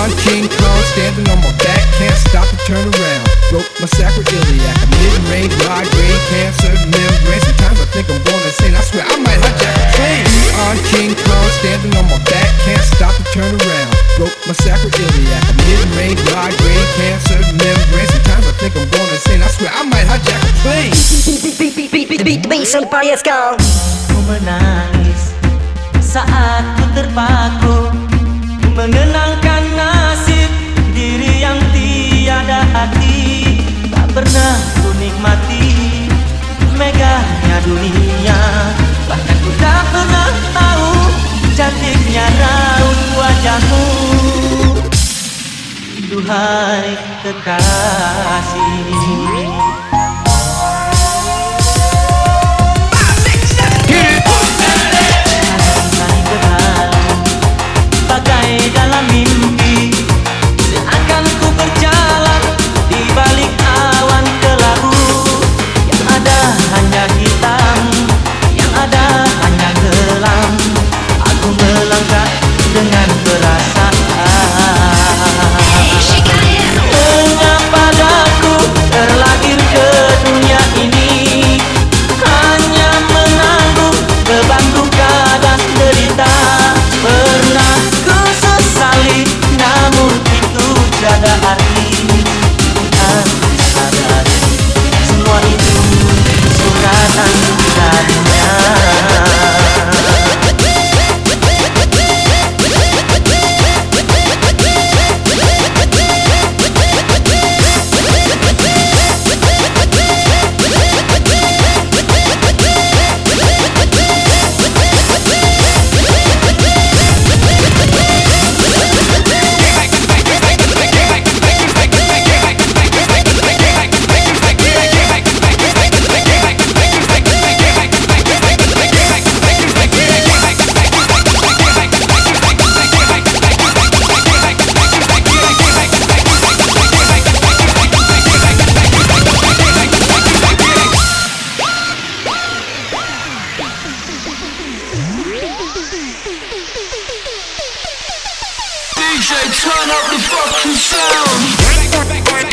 on. King Kong, standing on my back, can't stop to turn around. Broke my sacroiliac, a mid-range, migraine, cancer, membrane. Sometimes I think I'm going insane. I swear I might hijack a plane. On King Kong, standing on my back, can't stop to turn around. Broke my sacroiliac, a mid-range, migraine, cancer, membrane. Sometimes I think I'm going insane. I swear I might hijack a plane. Beat, let's go. Ku menangis saat ku terpaku Mengenangkan nasib diri yang tiada hati. Tak pernah ku nikmati megahnya dunia. Bahkan ku tak pernah tahu cantiknya raut wajahmu. Duhai kekasih DJ, turn up the fucking sound.